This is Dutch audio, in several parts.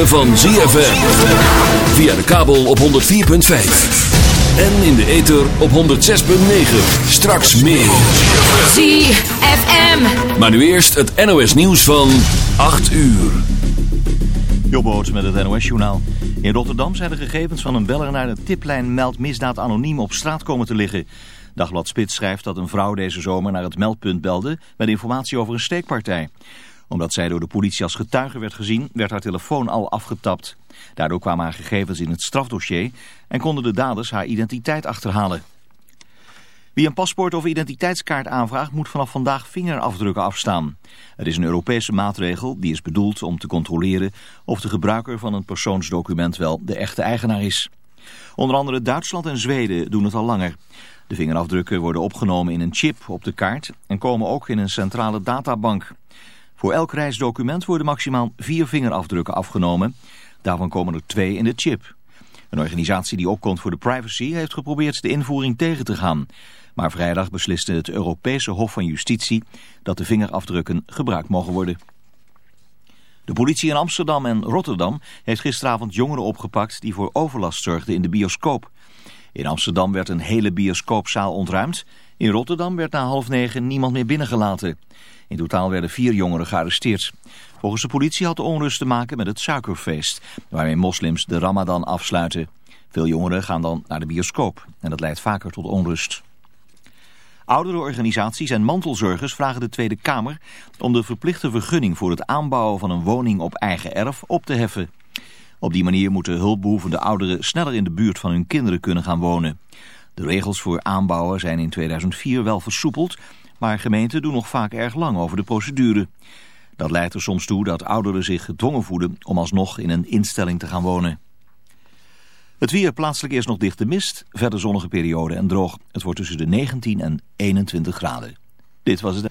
ritme van ZFM. Via de kabel op 104.5. En in de ether op 106.9. Straks meer. ZFM. Maar nu eerst het NOS nieuws van 8 uur. Jobboot met het NOS-journaal. In Rotterdam zijn de gegevens van een beller naar de tiplijn Meld Misdaad Anoniem op straat komen te liggen. Dagblad Spits schrijft dat een vrouw deze zomer naar het meldpunt belde met informatie over een steekpartij. Omdat zij door de politie als getuige werd gezien, werd haar telefoon al afgetapt. Daardoor kwamen haar gegevens in het strafdossier en konden de daders haar identiteit achterhalen. Wie een paspoort of identiteitskaart aanvraagt moet vanaf vandaag vingerafdrukken afstaan. Het is een Europese maatregel die is bedoeld om te controleren of de gebruiker van een persoonsdocument wel de echte eigenaar is. Onder andere Duitsland en Zweden doen het al langer. De vingerafdrukken worden opgenomen in een chip op de kaart en komen ook in een centrale databank. Voor elk reisdocument worden maximaal vier vingerafdrukken afgenomen. Daarvan komen er twee in de chip. Een organisatie die opkomt voor de privacy heeft geprobeerd de invoering tegen te gaan. Maar vrijdag besliste het Europese Hof van Justitie dat de vingerafdrukken gebruikt mogen worden. De politie in Amsterdam en Rotterdam heeft gisteravond jongeren opgepakt die voor overlast zorgden in de bioscoop. In Amsterdam werd een hele bioscoopzaal ontruimd. In Rotterdam werd na half negen niemand meer binnengelaten. In totaal werden vier jongeren gearresteerd. Volgens de politie had de onrust te maken met het suikerfeest, waarmee moslims de ramadan afsluiten. Veel jongeren gaan dan naar de bioscoop en dat leidt vaker tot onrust. Oudere organisaties en mantelzorgers vragen de Tweede Kamer om de verplichte vergunning voor het aanbouwen van een woning op eigen erf op te heffen. Op die manier moeten hulpbehoevende ouderen sneller in de buurt van hun kinderen kunnen gaan wonen. De regels voor aanbouwen zijn in 2004 wel versoepeld, maar gemeenten doen nog vaak erg lang over de procedure. Dat leidt er soms toe dat ouderen zich gedwongen voelen om alsnog in een instelling te gaan wonen. Het weer plaatselijk eerst nog dichte mist, verder zonnige periode en droog. Het wordt tussen de 19 en 21 graden. Dit was het.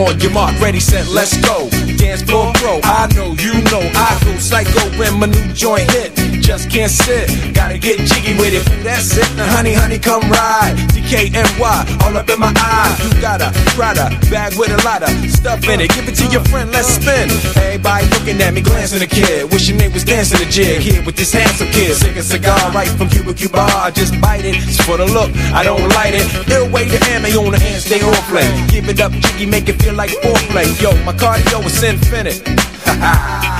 On your mark, ready, set, let's go. Dance floor pro. I know, you know, I go psycho when my new joint hit. Just can't sit, gotta get jiggy with it. That's it, now honey, honey, come ride. DKNY, all up in my eye. You got a Prada bag with a lot of stuff in it. Give it to your friend, let's spin. Everybody looking at me, glancing a kid. Wishing they was dancing a jig here with this handsome kid. Sick a cigar right from Cuba Cuba. I just bite it. It's for the look, I don't light it. Ill way to ammo on the hands, stay on play. Give it up, jiggy, make it feel like foreplay. Yo, my cardio is infinite. Ha ha.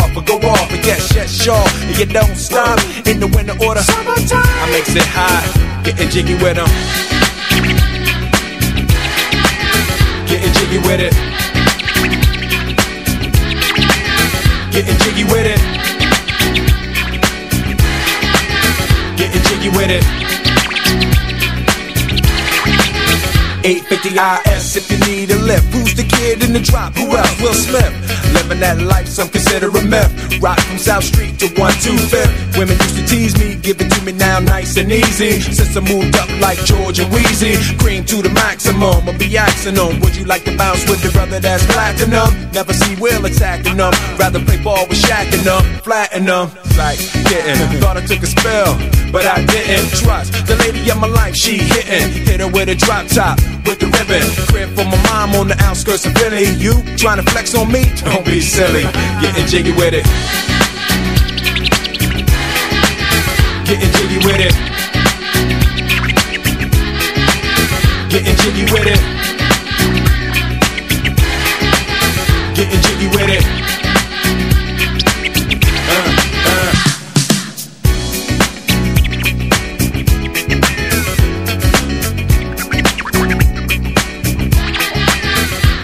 but go off. But yes, yes, sure. And you don't stop in the winter order. Summertime. I makes it high, getting jiggy with them. Getting jiggy with it. Getting jiggy with it. Getting jiggy with it. 850 IS if you need a lift. Who's the kid in the drop? Who else? Will Smith. Living that life, some consider a myth. Rock from South Street to 125th. Women used to tease me, give it to me now nice and easy. Since I moved up like George and Wheezy, cream to the maximum. I'll be axing them. Would you like to bounce with the brother that's platinum? Never see Will attacking them. Rather play ball with Shaq and them, flatten them. Like, getting. Thought I took a spell, but I didn't. Trust the lady of my life, she hitting. Hit her with a drop top, with the ribbon. Crib for my mom on the outskirts of Philly. You trying to flex on me? Don't be silly. Getting jiggy with it. Getting jiggy with it. Getting jiggy with it.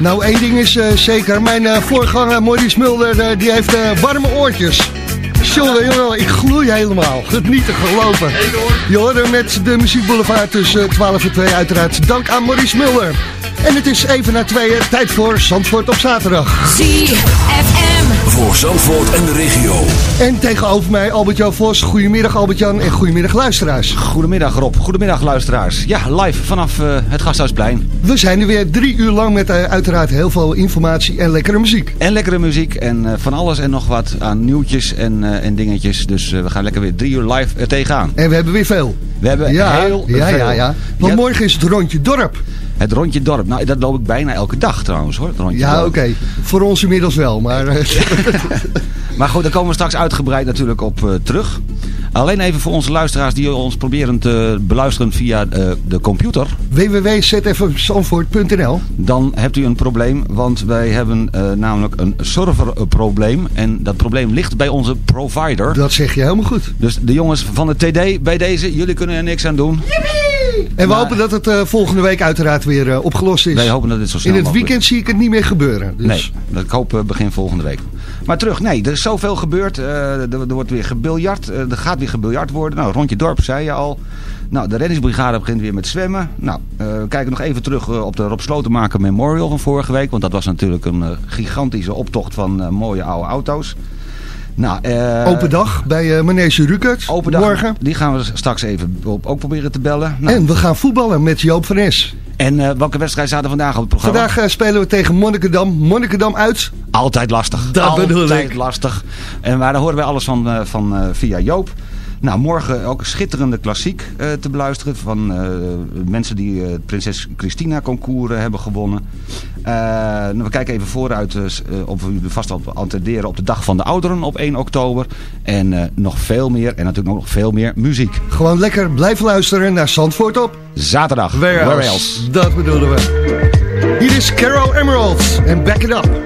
Nou, één ding is eh, zeker. Mijn eh, voorganger Maurice Mulder, eh, die heeft warme oortjes. Jongen, jongen, ik gloei helemaal. Het niet te geloven. Je hoort hem met de muziekboulevard tussen 12 en 2 uiteraard. Dank aan Maurice Mulder. En het is even na tweeën, tijd voor Zandvoort op zaterdag. ZFM. Voor Zandvoort en de regio. En tegenover mij Albert-Jan Vos. Goedemiddag Albert-Jan en goedemiddag luisteraars. Goedemiddag Rob, goedemiddag luisteraars. Ja, live vanaf eh, het Gasthuisplein. We zijn er weer drie uur lang met eh, uiteraard heel veel informatie en lekkere muziek. En lekkere muziek en eh, van alles en nog wat aan nieuwtjes en, eh, en dingetjes. Dus eh, we gaan lekker weer drie uur live tegenaan. En we hebben weer veel. We hebben Ja, heel ja, veel. ja, ja. Want Ja, morgen is het rondje dorp. Het rondje dorp. Nou, dat loop ik bijna elke dag trouwens hoor. Het rondje Ja, oké. Voor ons inmiddels wel, maar... eh, Maar goed, daar komen we straks uitgebreid natuurlijk op eh, terug. Alleen even voor onze luisteraars die ons proberen te beluisteren via eh, de computer. www.zfmzandvoort.nl Dan hebt u een probleem, want wij hebben eh, namelijk een serverprobleem. En dat probleem ligt bij onze provider. Dat zeg je helemaal goed. Dus de jongens van de TD bij deze, jullie kunnen er niks aan doen. En we Maar- hopen dat het eh, volgende week uiteraard weer eh, opgelost is. Wij hopen dat dit zo snel In het mogelijk- weekend zie ik het niet meer gebeuren. Dus. Nee, dat ik hoop eh, begin volgende week. Maar terug, nee, er is zoveel gebeurd. Er, er wordt weer gebiljard. Er gaat weer gebiljard worden. Nou, rondje dorp zei je al. Nou, de reddingsbrigade begint weer met zwemmen. Nou, we kijken nog even terug op de Rob Slotenmaker Memorial van vorige week. Want dat was natuurlijk een gigantische optocht van mooie oude auto's. Nou, eh, Open dag bij eh Manege Rukert. open dag. Morgen. Die gaan we straks even op, ook proberen te bellen. Nou, En we gaan voetballen met Joop van Es. en eh, welke wedstrijd staat er vandaag op het programma? Vandaag eh, spelen we tegen Monnikendam. Monnikendam uit. Altijd lastig. Dat bedoel Altijd ik. lastig. En maar daar horen wij alles van, eh, van eh, via Joop. Nou, morgen ook een schitterende klassiek eh, te beluisteren van eh, mensen die eh, het Prinses Christina concours eh, hebben gewonnen. Eh, nou, we kijken even vooruit eh, eh, of we vast op attenderen op de Dag van de Ouderen op 1 oktober. En eh, nog veel meer en natuurlijk nog veel meer muziek. Gewoon lekker blijven luisteren naar Zandvoort op. Zaterdag. Where, else? Dat bedoelen we. Hier is Carol Emerald en Back It Up.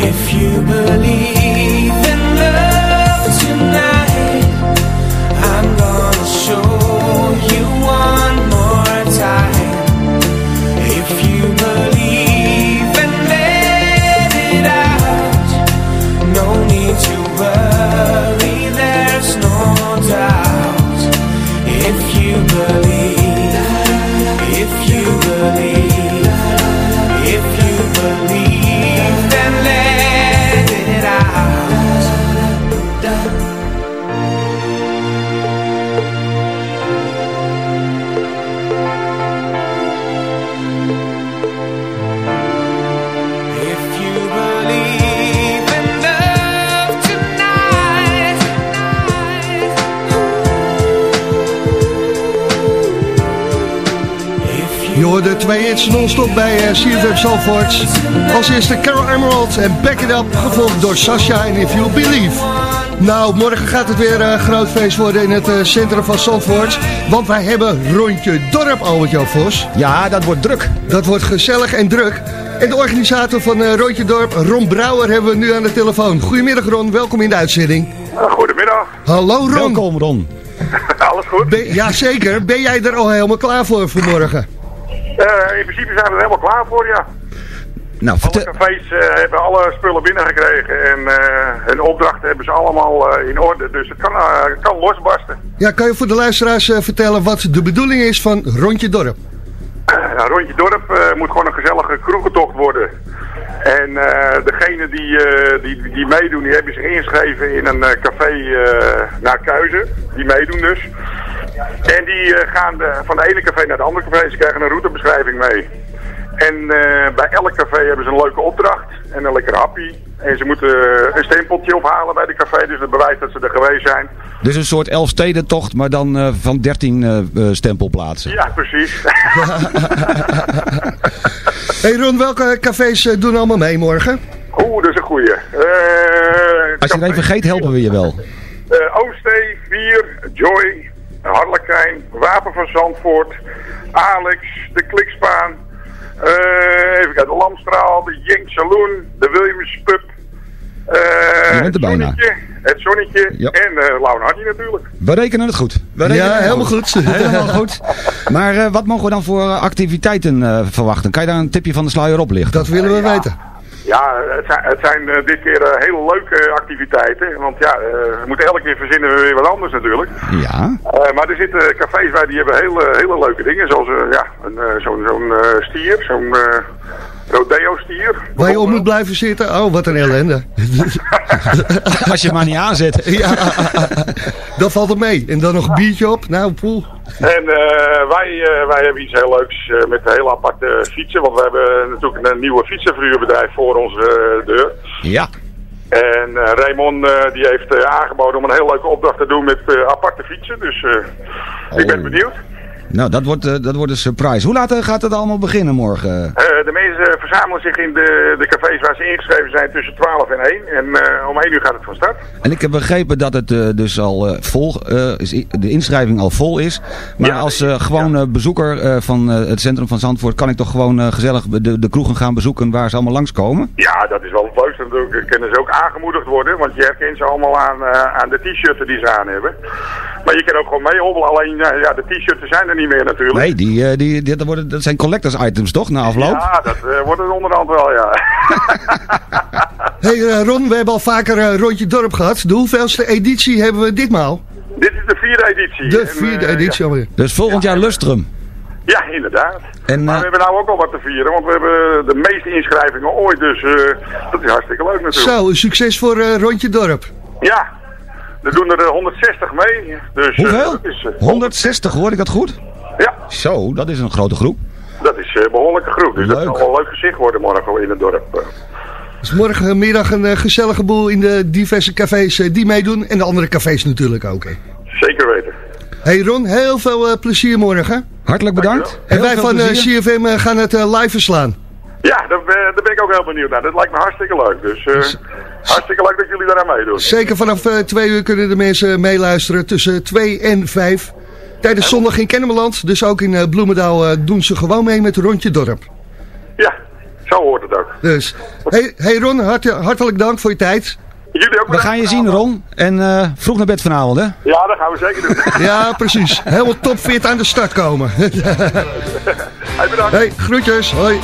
If you believe in love tonight, I'm gonna show hoorde twee hits non-stop bij uh, CFM Zalvoort. Als eerste Carol Emerald en Back It Up, gevolgd door Sasha en If You Believe. Nou, morgen gaat het weer een groot feest worden in het eh, centrum van Zalvoort. Want wij hebben Rondje Dorp, Albert-Jan Vos. Ja, dat wordt druk. Dat wordt gezellig en druk. En de organisator van eh, Rondje Dorp, Ron Brouwer, hebben we nu aan de telefoon. Goedemiddag Ron, welkom in de uitzending. Goedemiddag, Hallo Ron. Welkom Ron. alles goed? Ben, jazeker, ben jij er al helemaal klaar voor voor morgen? Eh, in principe zijn we er helemaal klaar voor, ja. Nou, Alle cafés eh, hebben alle spullen binnengekregen en eh, hun opdrachten hebben ze allemaal eh, in orde. Dus het kan, eh, het kan losbarsten. Ja, kan je voor de luisteraars eh, vertellen wat de bedoeling is van Rondje Dorp? Eh, nou, Rondje Dorp eh, moet gewoon een gezellige kroegentocht worden. En eh, degene die, eh, die, die meedoen, die hebben zich ingeschreven in een eh, café eh, naar Kuizen. Die meedoen dus. En die eh, gaan de- van de ene café naar de andere café. Ze krijgen een routebeschrijving mee. En eh, bij elk café hebben ze een leuke opdracht en een lekker happy. En ze moeten eh, een stempeltje ophalen bij de café, dus dat bewijst dat ze er geweest zijn. Dus een soort Elfstedentocht, maar dan eh, van 13 eh, eh, stempelplaatsen. Ja, precies. hey Ron, welke cafés eh, doen allemaal mee morgen? Oeh, dat is een goeie. Eh, Als je er even vergeet, helpen we je wel. eh Oostee, Vier, Joy, Harlekijn, Wapen van Zandvoort, Alex, de Klikspaan, eh, even kijken, de Lamstraal, de Jink Saloon, de Williams Pub, eh, bent er het bijna. Zonnetje, het Zonnetje Ja. en uh, Lauw Hardy natuurlijk. We rekenen het goed. We rekenen Ja, het helemaal goed. Helemaal goed. Maar eh, wat mogen we dan voor eh, activiteiten eh, verwachten? Kan je daar een tipje van de sluier op lichten? Dat willen we weten. Ja, het zijn, het zijn eh, dit keer eh, hele leuke activiteiten. Want ja, eh, we moeten elke keer verzinnen we weer wat anders natuurlijk. Ja. Maar er zitten cafés bij die hebben hele, hele leuke dingen. Zoals ja, een, zo'n zo'n eh, stier, zo'n rodeo-stier. Waar je op moet blijven zitten? Oh, wat een ellende. Als je het maar niet aanzet. ja, dan valt het mee. En dan nog een biertje op. Nou, poel. En eh, wij, eh, wij hebben iets heel leuks eh, met hele aparte fietsen. Want we hebben natuurlijk een nieuwe fietsenverhuurbedrijf voor onze deur. Ja. En eh, Raymond eh, die heeft aangeboden om een heel leuke opdracht te doen met eh, aparte fietsen. Dus eh, ik ben Oh. benieuwd. Nou, dat wordt, eh, dat wordt een surprise. Hoe laat eh, gaat het allemaal beginnen morgen? Eh, de mensen verzamelen zich in de, de cafés waar ze ingeschreven zijn tussen 12 en 1. En eh, om 1 uur gaat het van start. En ik heb begrepen dat het dus al vol, is, de inschrijving al vol is. Maar Ja, als gewoon bezoeker van het centrum van Zandvoort kan ik toch gewoon gezellig de, de kroegen gaan bezoeken waar ze allemaal langskomen? Ja, dat is wel het leukste natuurlijk. Kunnen ze ook aangemoedigd worden, want je herkent ze allemaal aan, aan de t-shirts die ze aan hebben. Maar je kan ook gewoon meehobbelen, alleen ja, ja, de t-shirts zijn er niet meer natuurlijk. Nee, die, eh, die, die, dat, worden, dat zijn collectors items toch, na afloop? Ja, dat eh, wordt het onderhand wel, ja. hey, eh, Ron, we hebben al vaker een rondje dorp gehad. De hoeveelste editie hebben we ditmaal? Dit is de vierde editie. De En, vierde editie alweer. Dus volgend jaar Lustrum. Ja, inderdaad. En, maar we hebben nou ook al wat te vieren, want we hebben de meeste inschrijvingen ooit, dus eh, dat is hartstikke leuk natuurlijk. Zo, een succes voor eh, rondje dorp. Ja, er doen er eh, 160 mee. Dus, eh, Hoeveel? dat is, eh, 160, hoor ik dat goed? Ja, Zo, dat is een grote groep. dat is eh, een behoorlijke groep. Dus dat zal wel een leuk gezicht worden morgen in het dorp. eh. Dus morgenmiddag een eh, gezellige boel in de diverse cafés eh, die meedoen. En de andere cafés natuurlijk ook. Hè. Zeker weten. Hey Ron, heel veel eh, plezier morgen. Hartelijk bedankt. En wij van eh. CFM eh, gaan het eh, live verslaan. Ja, daar, ben- daar ben ik ook heel benieuwd naar. Dat lijkt me hartstikke leuk. Dus eh, hartstikke leuk dat jullie daaraan meedoen. Zeker vanaf eh, twee uur kunnen de mensen meeluisteren tussen 2 en 5. Tijdens zondag in Kennemerland. Dus ook in eh, Bloemendaal doen ze gewoon mee met Rondje Dorp. Ja, zo hoort het ook. Dus, hey, hey Ron, hart- hartelijk dank voor je tijd. Jullie ook We gaan je zien, Ron. En eh, vroeg naar bed vanavond, hè? Ja, dat gaan we zeker doen. Ja, precies. Helemaal topfit aan de start komen. Hey, bedankt. hey, groetjes. Hoi.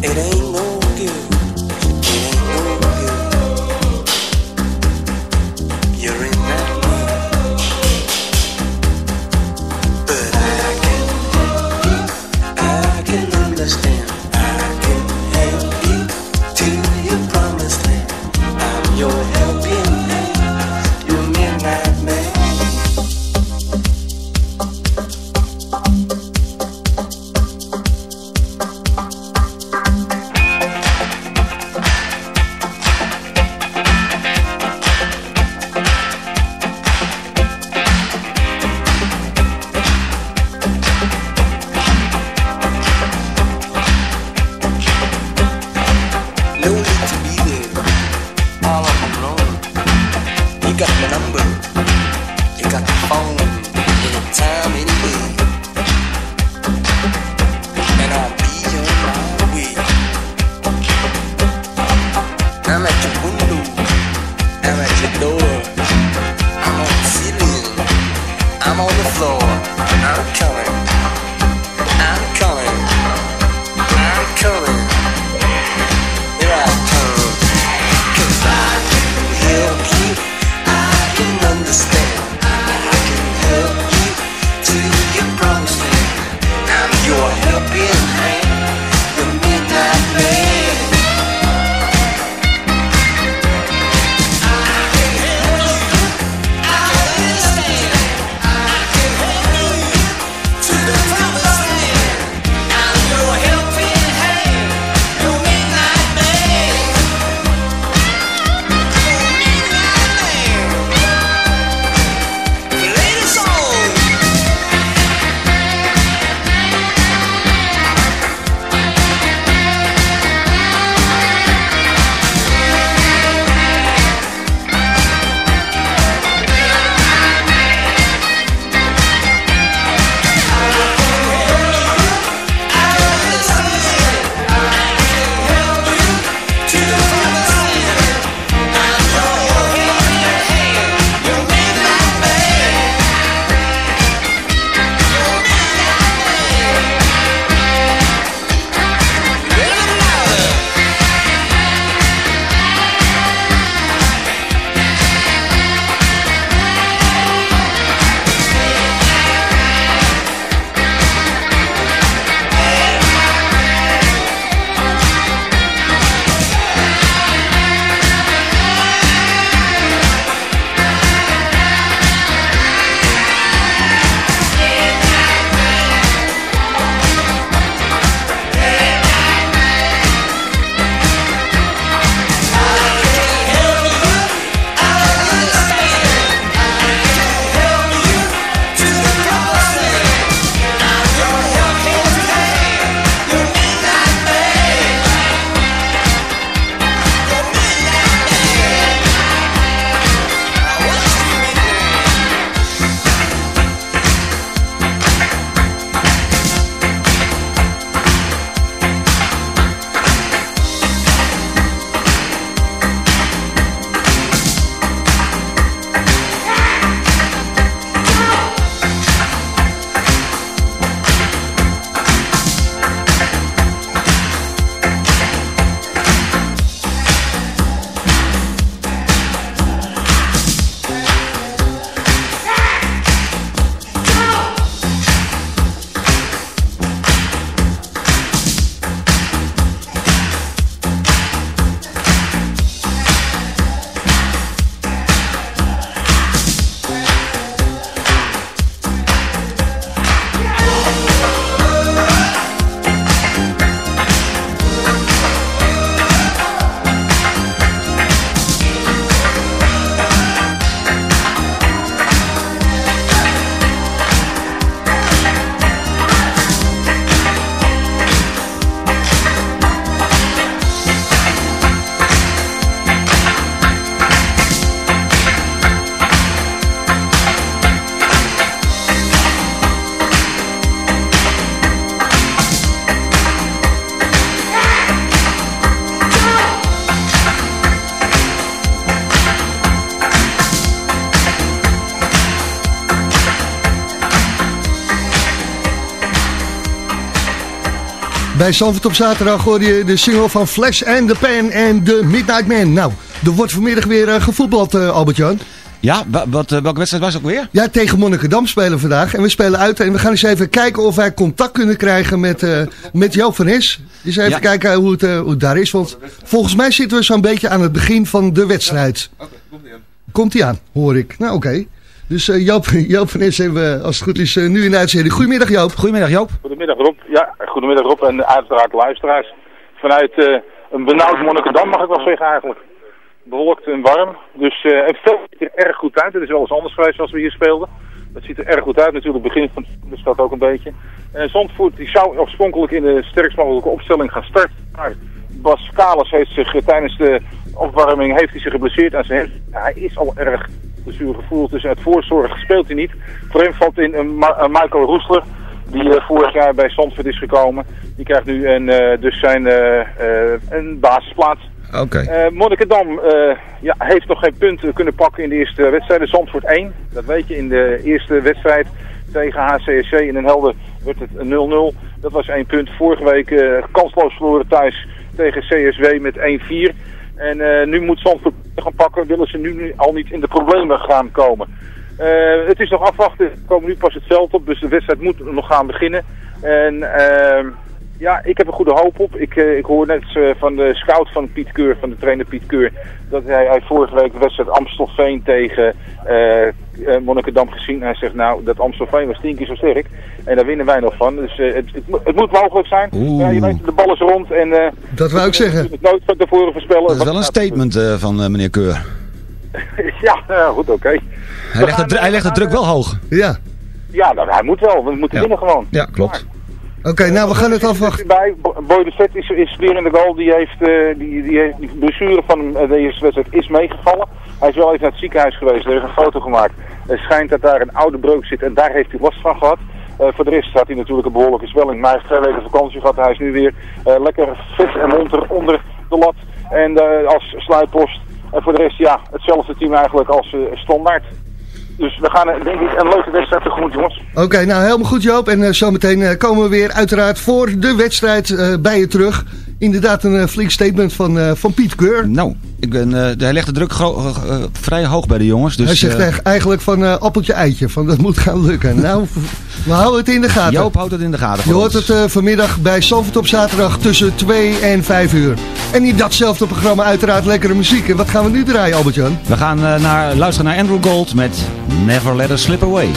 It ain't Bij Zandvoort op zaterdag hoor je de single van Flash and the Pan en The Midnight Man. Nou, er wordt vanmiddag weer eh, gevoetbald, eh, Albert-Jan. Ja, wa- wat, eh, welke wedstrijd was het ook weer? Ja, tegen Monnikendam spelen we vandaag. En we spelen uit en we gaan eens even kijken of wij contact kunnen krijgen met, eh met Joop van Es. Dus even Ja. kijken hoe het, eh, hoe het daar is. Want volgens mij zitten we zo'n beetje aan het begin van de wedstrijd. Komt hij aan, hoor ik. Nou, oké. Dus eh, Joop, Joop van Es hebben we, als het goed is, nu in de uitzending. Goedemiddag Joop. Goedemiddag Joop. Goedemiddag Rob. Ja, goedemiddag Rob en uiteraard luisteraars. Vanuit eh, een benauwd Monnikendam mag ik wel zeggen eigenlijk. Bewolkt en warm. Dus eh het veld ziet er erg goed uit. Het is wel eens anders geweest als we hier speelden. Het ziet er erg goed uit. Natuurlijk begin van de stad ook een beetje. Eh Zandvoort die zou oorspronkelijk in de sterkst mogelijke opstelling gaan starten. Maar Bas Kalas heeft zich tijdens de opwarming heeft hij zich geblesseerd aan zijn. Hij is al erg blessuregevoelig, dus uit voorzorg speelt hij niet. Voor hem valt in een Michael Roesler, die eh, vorig jaar bij Zandvoort is gekomen. Die krijgt nu een, eh, dus zijn eh, een basisplaats. Oké. Monnikendam ja, heeft nog geen punten kunnen pakken in de eerste wedstrijd. Zandvoort 1, dat weet je, in de eerste wedstrijd tegen HCSC in Den Helder werd het 0-0. Dat was één punt. Vorige week kansloos verloren thuis tegen CSW met 1-4. En nu moet Zandvoort gaan pakken, willen ze nu al niet in de problemen gaan komen. Eh, het is nog afwachten, we komen nu pas het veld op, dus de wedstrijd moet nog gaan beginnen. En ehm, ja, ik heb er goede hoop op. Ik, eh, ik hoor net eh, van de scout van Piet Keur, van de trainer Piet Keur, dat hij, hij vorige week de wedstrijd Amstelveen tegen Monnikendam gezien. Hij zegt nou, dat Amstelveen was tien keer zo sterk. En daar winnen wij nog van. Dus het, het, het moet mogelijk zijn. Ja, je weet, de bal is rond en... Dat wou ik zeggen. het nooit van tevoren voorspellen. Dat is wel een statement van meneer Keur. ja, ja, goed, oké. Hij legt, de, hij legt de druk wel hoog. Ja, Ja, nou, hij moet wel. We moeten Ja. winnen gewoon. Ja, klopt. oké. nou, we gaan het afwachten. Bij Bo- Boy de Vet is, is weer in de goal. Die heeft, eh, die, die, heeft, die blessure van eh, deze wedstrijd is meegevallen. Hij is wel even naar het ziekenhuis geweest. Er is een foto gemaakt. Het schijnt dat daar een oude breuk zit en daar heeft hij last van gehad. Eh, voor de rest had hij natuurlijk een behoorlijke zwelling. Maar hij heeft twee weken vakantie gehad. Hij is nu weer eh, lekker fit en monter onder de lat. En eh, als sluitpost. En voor de rest, ja, hetzelfde team eigenlijk als eh, standaard. Dus we gaan, eh, denk ik, een leuke wedstrijd tegemoet, jongens. Oké, nou helemaal goed Joop. En eh, zometeen komen we weer uiteraard voor de wedstrijd bij je terug. Inderdaad een eh, flink statement van, eh, van Piet Keur. Nou, ik ben, eh, hij legt de druk vrij hoog bij de jongens. Dus, Hij zegt eigenlijk van appeltje eitje, van dat moet gaan lukken. Nou, we houden het in de gaten. Joop houdt het in de gaten Je hoort het vanmiddag bij Salford op zaterdag tussen 2 en 5 uur. En in datzelfde programma uiteraard lekkere muziek. En wat gaan we nu draaien, Albert-Jan? We gaan naar, luisteren naar Andrew Gold met Never Let Us Slip Away.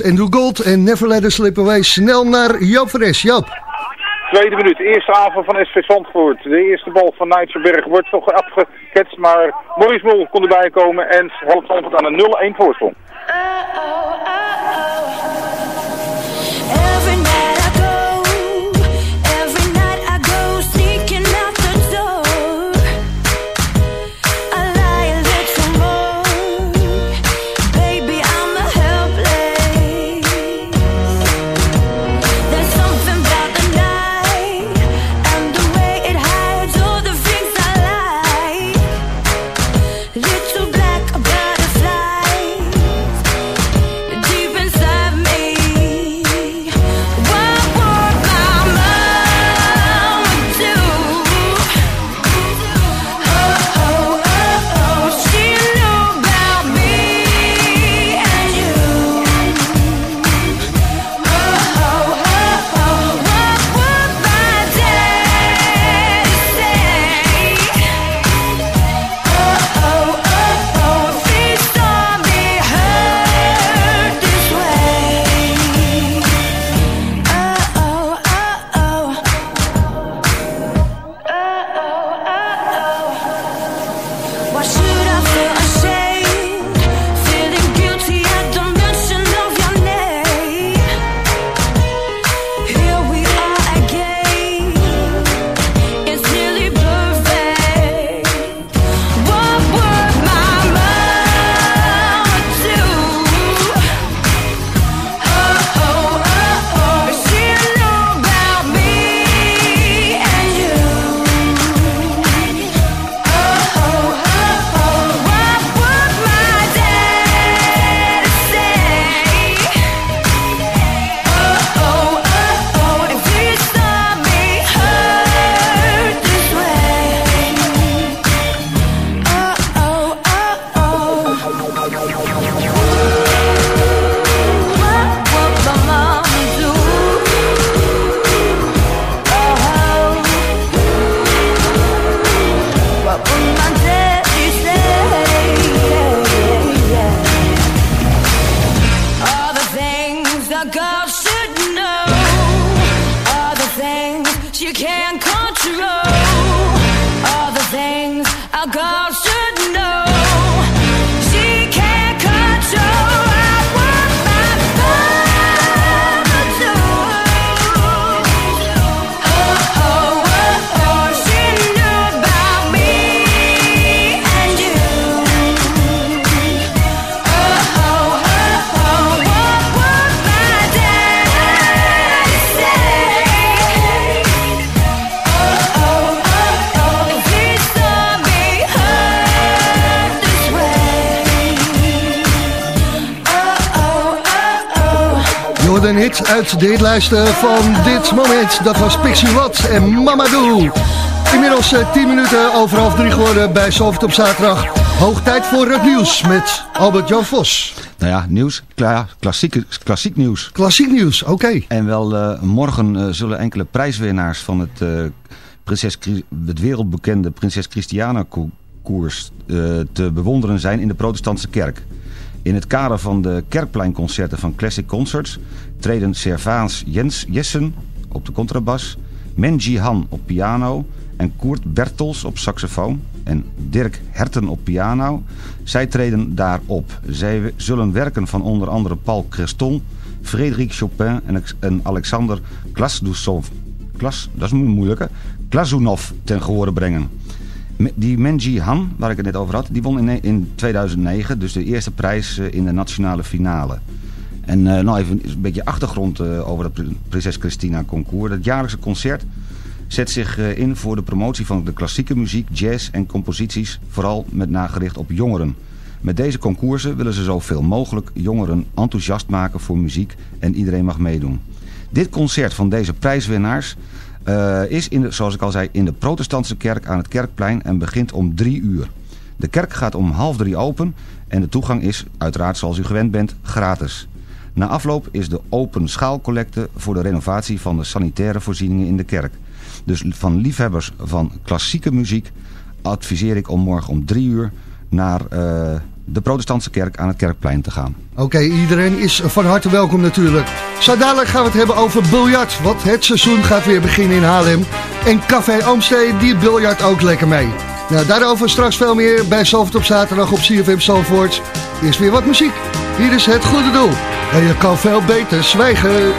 Was Andrew Gold en Never Let Us Slip Away. Snel naar Joop Fres. Joop. Tweede minuut, eerste avond van SV Zandvoort. De eerste bal van Nijtsenberg wordt toch afgeketst, maar Maurice Mol kon erbij komen en helpt Zandvoort aan een 0-1 voorsprong. Every de van dit moment. Dat was Pixie Watt en Mamadou. Inmiddels eh, 10 minuten over half drie geworden bij Zalvert op zaterdag. Hoog tijd voor het nieuws met Albert-Jan Vos. Nou ja, nieuws, kla klassiek, klassiek nieuws. Klassiek nieuws, oké. En wel eh, morgen eh, zullen enkele prijswinnaars van het, eh, prinses, het wereldbekende Prinses Christiana ko- koers eh, te bewonderen zijn in de protestantse kerk. In het kader van de kerkpleinconcerten van Classic Concerts treden Servaas Jens Jessen op de contrabas, Menji Han op piano en Koert Bertels op saxofoon en Dirk Herten op piano. Zij treden daarop. Zij zullen werken van onder andere Paul Creston, Frédéric Chopin en, Alexander Klasdusov, Klas, dat is een moeilijke, Glazunov ten gehore brengen. Die Menji Han, waar ik het net over had, die won in, ne- in 2009 dus de eerste prijs eh, in de nationale finale. En eh, nou even een beetje achtergrond eh, over het Prin- Prinses Christina concours. Het jaarlijkse concert zet zich in voor de promotie van de klassieke muziek, jazz en composities, vooral met nagericht op jongeren. Met deze concoursen willen ze zoveel mogelijk jongeren enthousiast maken voor muziek en iedereen mag meedoen. Dit concert van deze prijswinnaars eh, is, in de, zoals ik al zei, in de protestantse kerk aan het Kerkplein en begint om drie uur. De kerk gaat om half drie open en de toegang is, uiteraard zoals u gewend bent, gratis. Na afloop is de open schaalcollecte voor de renovatie van de sanitaire voorzieningen in de kerk. Dus van liefhebbers van klassieke muziek adviseer ik om morgen om drie uur naar eh, de protestantse kerk aan het Kerkplein te gaan. Oké, iedereen is van harte welkom natuurlijk. Zo dadelijk gaan we het hebben over biljart, want het seizoen gaat weer beginnen in Haarlem. En Café Oomstee, die biljart ook lekker mee. Nou, daarover straks veel meer bij Zalvoort op zaterdag op CFM Zalvoort. Eerst weer wat muziek. Hier is Het Goede Doel. En je kan veel beter zwijgen.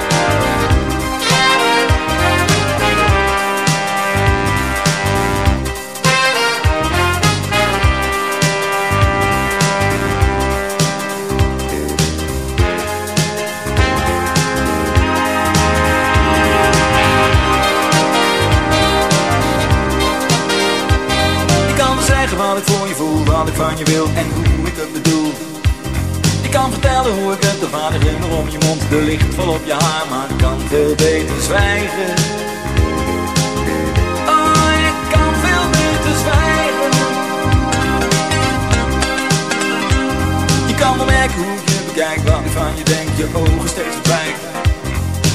Wat ik van je wil en hoe ik het bedoel. Je kan vertellen hoe ik het, de vader glimmer om je mond, de licht vol op je haar, maar ik kan veel beter zwijgen. Oh, ik kan veel beter zwijgen. Je kan wel merken hoe je bekijk, wat ik van je denk, je ogen steeds verdwijgen.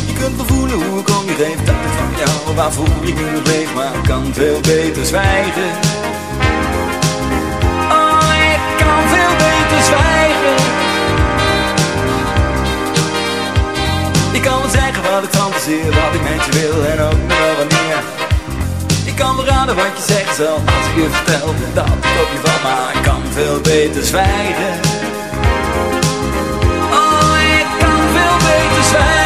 Je kunt wel voelen hoe ik om je geef, dat ik van jou, waarvoor ik nu leef, maar ik kan veel beter zwijgen. Wat ik fantaseer, wat ik met je wil en ook nog wel wanneer. Ik kan raden wat je zegt zelf als ik je vertel dat ik op je val, maar ik kan veel beter zwijgen. Oh, ik kan veel beter zwijgen.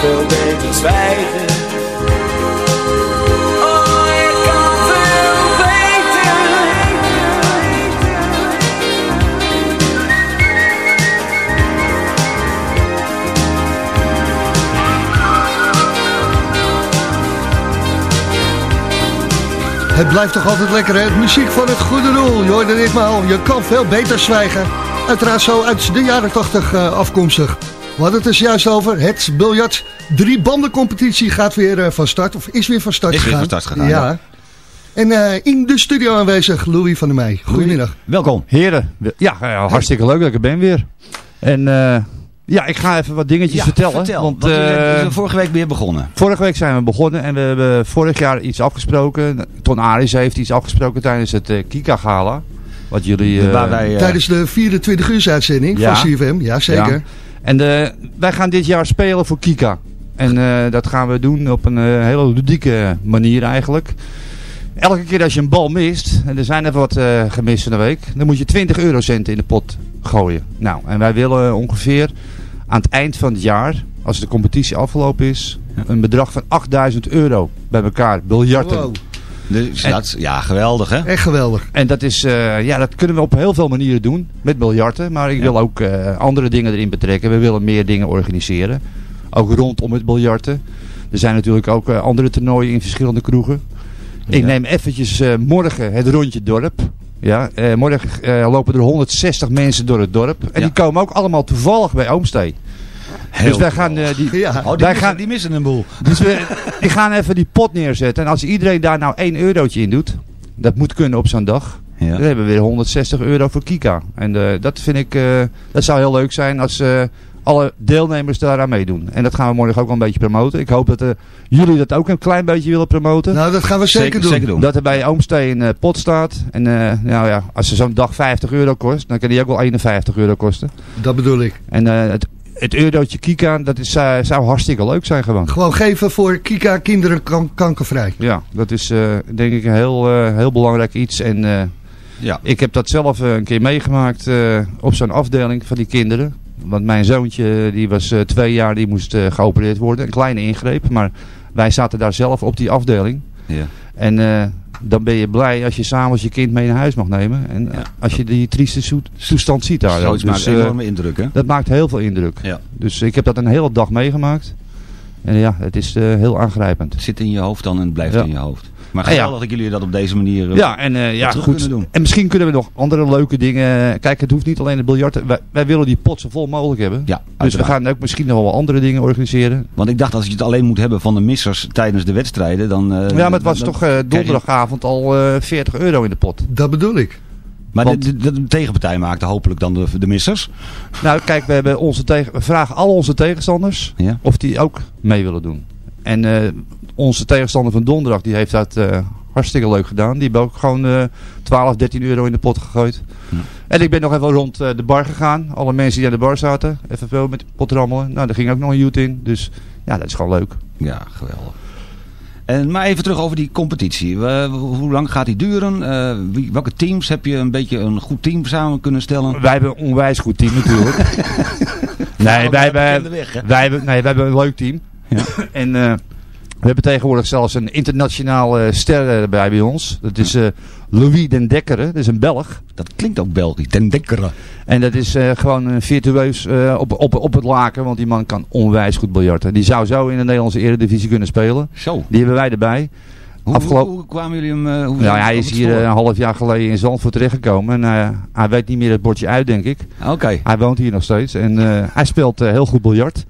Veel beter zwijgen. Oh, ik kan veel beter. Het blijft toch altijd lekker, hè? Muziek van het goede doel. Je hoorde dit maar al. Je kan veel beter zwijgen. Uiteraard zo uit de jaren 80 eh, afkomstig. We hadden het dus juist over. Het biljart drie banden competitie gaat weer eh, van start. Of is weer van start Is weer gegaan. van start gegaan, Ja. ja. En eh, in de studio aanwezig Louis van der Meij. Goedemiddag. Welkom. Heren, ja, ja, hartstikke leuk dat ik er ben weer. En eh, ja, ik ga even wat dingetjes Ja, vertellen. vertel, want, want we eh, zijn vorige week weer begonnen. Vorige week zijn we begonnen en we hebben vorig jaar iets afgesproken. Ton Aris heeft iets afgesproken tijdens het eh, Kika Gala. Wat jullie... eh, Waar wij, eh, Tijdens de 24 uur uitzending Ja. van CFM. Ja, zeker. Ja. En eh, wij gaan dit jaar spelen voor Kika. En eh, dat gaan we doen op een eh, hele ludieke manier eigenlijk. Elke keer als je een bal mist, en er zijn er wat gemist van de week, dan moet je 20 eurocenten in de pot gooien. Nou, en wij willen ongeveer aan het eind van het jaar, als de competitie afgelopen is, een bedrag van 8000 euro bij elkaar. Biljarten. Wow. Dus En- dat, ja, geweldig hè? Echt geweldig. En dat, is, eh, ja, dat kunnen we op heel veel manieren doen met biljarten. Maar ik wil ook eh, andere dingen erin betrekken. We willen meer dingen organiseren. Ook rondom het biljarten. Er zijn natuurlijk ook eh, andere toernooien in verschillende kroegen. Ik neem eventjes eh, morgen het rondje dorp. Ja, eh, morgen eh, lopen er 160 mensen door het dorp. En die komen ook allemaal toevallig bij Oomstee. Dus wij gaan, eh, die, Ja. Oh, die, wij missen, gaan, die missen een boel. dus we, die gaan even die pot neerzetten. En als iedereen daar nou 1 eurotje in doet. Dat moet kunnen op zo'n dag. Ja. Dan hebben we weer 160 euro voor Kika. En eh, dat vind ik, eh, dat zou heel leuk zijn als eh, alle deelnemers daaraan meedoen. En dat gaan we morgen ook wel een beetje promoten. Ik hoop dat eh, jullie dat ook een klein beetje willen promoten. Nou, dat gaan we zeker, Zeker- doen. zeker doen. Dat er bij Oomstee een eh, pot staat. En eh, nou ja, als er zo'n dag 50 euro kost, dan kan die ook wel 51 euro kosten. Dat bedoel ik. En eh, het, het eurotje Kika, dat is, eh, zou hartstikke leuk zijn gewoon. Gewoon geven voor Kika kinderen kan- kankervrij. Ja, dat is eh, denk ik een heel, eh, heel belangrijk iets. En eh, Ja. ik heb dat zelf een keer meegemaakt eh, op zo'n afdeling van die kinderen. Want mijn zoontje, die was eh, twee jaar, die moest eh, geopereerd worden. Een kleine ingreep, maar wij zaten daar zelf op die afdeling. Ja. En eh, dan ben je blij als je s'avonds je kind mee naar huis mag nemen. En als je die trieste toestand ziet daar. Zoiets ook. maakt Dus, een eh, enorme indruk hè? dat maakt heel veel indruk. Ja. Dus ik heb dat een hele dag meegemaakt. En ja, het is eh, heel aangrijpend. Het zit in je hoofd dan en het blijft Ja. in je hoofd. Maar Ah, ja. geweldig dat jullie dat op deze manier eh, Ja, en eh, ja, terug goed. kunnen doen. En misschien kunnen we nog andere leuke dingen. Kijk, het hoeft niet alleen het biljarten. Wij, wij willen die pot zo vol mogelijk hebben. Ja, dus we gaan ook misschien nog wel andere dingen organiseren. Want ik dacht als je het alleen moet hebben van de missers tijdens de wedstrijden, dan... eh, ja, maar het was dan- toch eh, donderdagavond al eh 40 euro in de pot. Dat bedoel ik. Maar Want- de, de, de tegenpartij maakte hopelijk dan de, de missers. Nou, kijk, we, hebben onze tegen, we vragen al onze tegenstanders Ja. of die ook mee willen doen. En eh, onze tegenstander van donderdag, die heeft dat eh, hartstikke leuk gedaan. Die hebben ook gewoon eh 12, 13 euro in de pot gegooid. Ja. En ik ben nog even rond eh, de bar gegaan. Alle mensen die aan de bar zaten, even veel met de pot rammelen. Nou, daar ging ook nog een joet in. Dus ja, dat is gewoon leuk. Ja, geweldig. En, maar even terug over die competitie. We- hoe lang gaat die duren? Eh, wie, welke teams heb je een beetje een goed team samen kunnen stellen? Wij hebben een onwijs goed team natuurlijk. nee, wij hebben, weg, wij, hebben, nee, wij hebben een leuk team. Ja. En we hebben tegenwoordig zelfs een internationale ster erbij bij ons. Dat is eh, Louis den Dekkeren. Dat is een Belg. Dat klinkt ook Belgisch. Den Dekkeren. En dat is eh, gewoon een virtueus eh, op, op, op het laken. Want die man kan onwijs goed biljarten. Die zou zo in de Nederlandse eredivisie kunnen spelen. Zo. Die hebben wij erbij. Hoe, Afgelopen- hoe, kwamen jullie hem... eh, hoe Nou, hij is hier eh, een half jaar geleden in Zandvoort terechtgekomen. En eh, hij weet niet meer het bordje uit, denk ik. Oké. Hij woont hier nog steeds. En eh, hij speelt eh, heel goed biljart.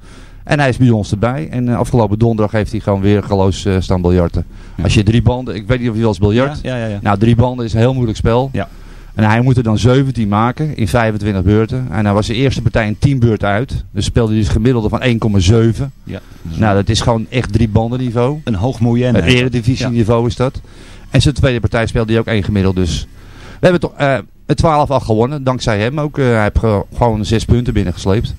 En hij is bij ons erbij. En eh, afgelopen donderdag heeft hij gewoon weer geloos eh, staan biljarten. Als je drie banden... Ik weet niet of je wel eens biljart. Ja, ja, ja. ja. Nou, drie banden is een heel moeilijk spel. Ja. En hij moet er dan 17 maken in 25 beurten. En hij was de eerste partij in 10 beurten uit. Dus speelde hij dus gemiddelde van 1,7. ja. Nou, dat is gewoon echt drie banden niveau. Een hoog moyenne. Het eredivisie niveau is dat. En zijn tweede partij speelde hij ook één gemiddeld. Dus we hebben toch eh het 12 al gewonnen. Dankzij hem ook. Eh, hij heeft ge- gewoon zes punten binnengesleept.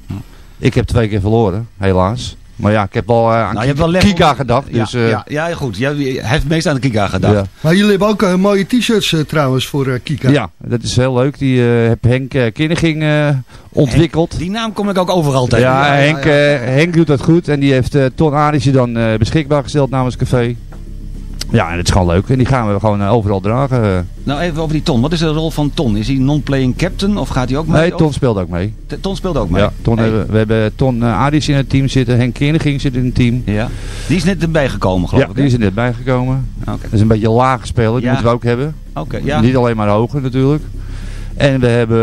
Ik heb twee keer verloren, helaas. Maar ja, ik heb wel eh, aan Nou, je hebt Kika, wel gedacht. Ja, dus, eh, ja, ja, goed. Ja, hij heeft meest aan de Kika gedacht. ja. Maar jullie hebben ook eh, mooie t-shirts trouwens voor Kika. Ja, dat is heel leuk. Die eh heb Henk uh, Kinniging eh, ontwikkeld. Die naam kom ik ook overal tegen. ja, ja, Henk, ja. Henk doet dat goed. En die heeft Ton Arisje dan eh, beschikbaar gesteld namens Café. Ja, en dat is gewoon leuk. En die gaan we gewoon eh, overal dragen. eh. Nou, even over die Ton. Wat is de rol van Ton? Is hij non-playing captain of gaat hij ook mee? Nee, Ton speelt ook mee. T- Ton speelt ook mee? Ja, Ton Hey. hebben, we hebben Ton uh, Aris in het team zitten. Henk Kinniging zit in het team. Ja. Die is net erbij gekomen, geloof Ja, ik. die hè? is er net bijgekomen. Oké. Dat is een beetje laag speler. Die Ja. moeten we ook hebben. Oké, ja. Niet alleen maar hoger natuurlijk. En we hebben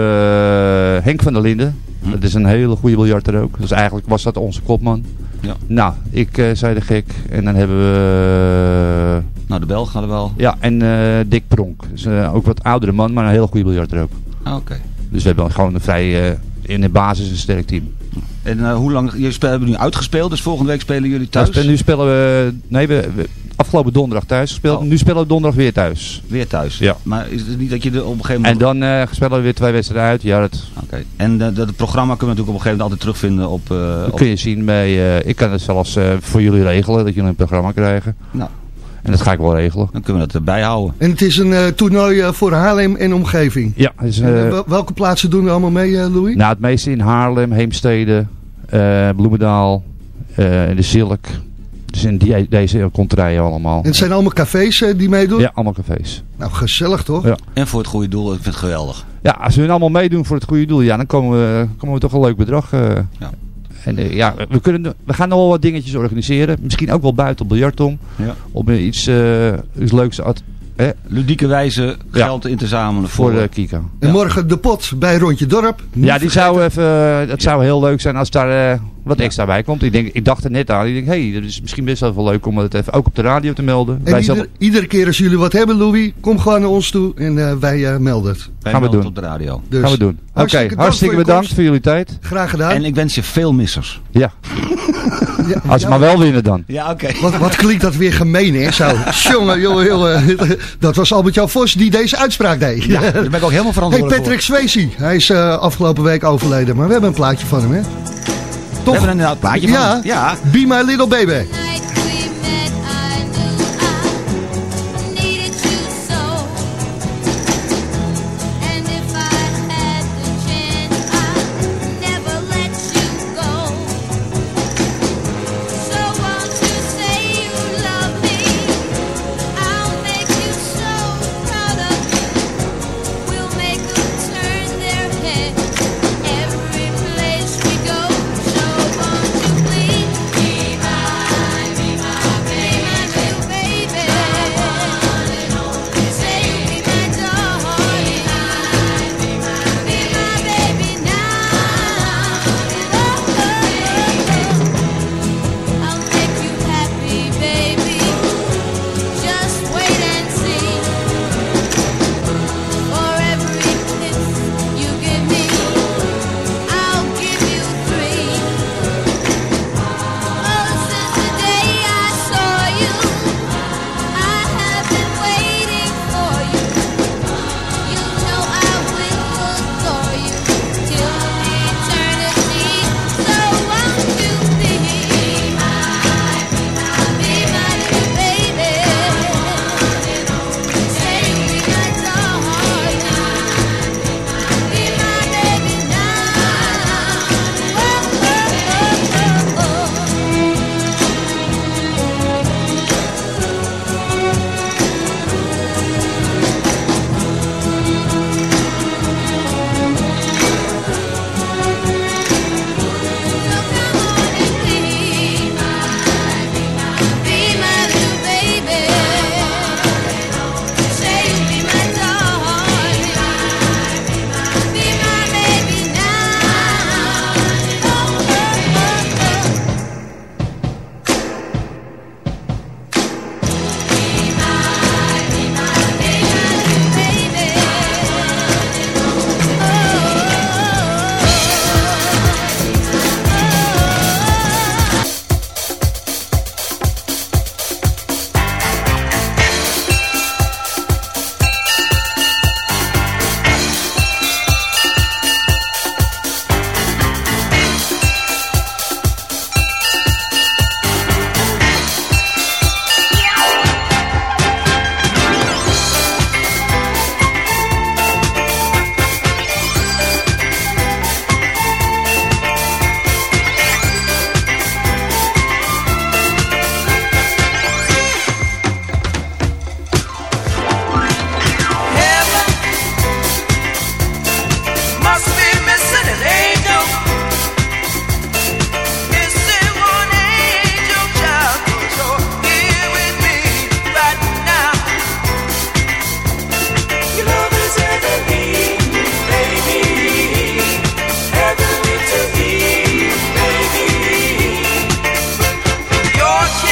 eh, Henk van der Linden. Hm. Dat is een hele goede biljarter ook. Dus eigenlijk was dat onze kopman. Ja. Nou, ik eh, zei de gek. En dan hebben we... eh, Nou, de Belg gaat er wel. ja, en eh, Dick Pronk. Dus, ook wat oudere man, maar een hele goede biljarter ook. Ah, Oké. Dus we hebben gewoon een vrij... in de basis een sterk team. En hoe lang... Jullie hebben nu uitgespeeld, dus volgende week spelen jullie thuis? Nou, spe- nu spelen we... Nee, we, we- afgelopen donderdag thuis gespeeld. Oh. Nu spelen we donderdag weer thuis. Weer thuis? Ja. Maar is het niet dat je er op een gegeven En moment... dan eh, spelen we weer twee wedstrijden uit. Ja, dat, Oké. En eh, dat het programma kunnen we natuurlijk op een gegeven moment altijd terugvinden op... eh, dat op- kun je zien bij... eh, ik kan het zelfs eh, voor jullie regelen. Dat jullie een programma krijgen. Nou, En dat ga ik wel regelen. dan kunnen we dat erbij houden. En het is een eh, toernooi voor Haarlem en omgeving. Ja, En, wel- welke plaatsen doen er allemaal mee, Louis? nou, het meeste in Haarlem, Heemstede, eh, Bloemendaal, eh, de Zilk. Dus in die, deze konterijen allemaal. En het zijn allemaal cafés eh, die meedoen? Ja, allemaal cafés. Nou, gezellig toch? Ja. En voor het goede doel, ik vind het geweldig. Ja, als we hun allemaal meedoen voor het goede doel, ja, dan komen we, komen we toch een leuk bedrag. eh. Ja. En eh, ja, we, kunnen, we gaan nog wel wat dingetjes organiseren. Misschien ook wel buiten op biljart om. Ja. Om eh, iets, eh, iets leuks hè, Ludieke wijze geld in te zamelen voor voor... de Kika. En morgen de pot bij Rondje Dorp. Niet Ja, die vergeten. zou even, eh, dat zou heel leuk zijn als daar wat extra bij komt. Ik, denk, ik dacht er net aan. Ik denk, hé, hey, dat is misschien best wel leuk om het even ook op de radio te melden. En Wij ieder- zelf- iedere keer als jullie wat hebben, Louis, kom gewoon naar ons toe en eh, wij eh, melden het. Wij gaan we doen. het op de radio. Dus, gaan we doen. Oké, hartstikke voor bedankt komst. voor jullie tijd. Graag gedaan. En ik wens je veel missers. Ja, Ja, als ze ja, maar wel winnen dan. Ja, oké. Wat, wat klinkt dat weer gemeen, hè? Zo, jongen, jongen, jongen. Dat was Albert-Jan Vos die deze uitspraak deed. Ja, daar ben ik ook helemaal Hey, verantwoordelijk Patrick Swayze. Hij is eh, afgelopen week overleden, maar we hebben een plaatje van hem, hè? Voor. We Toch? hebben een inderdaad plaatje van Ja. Ja. Be My Little Baby.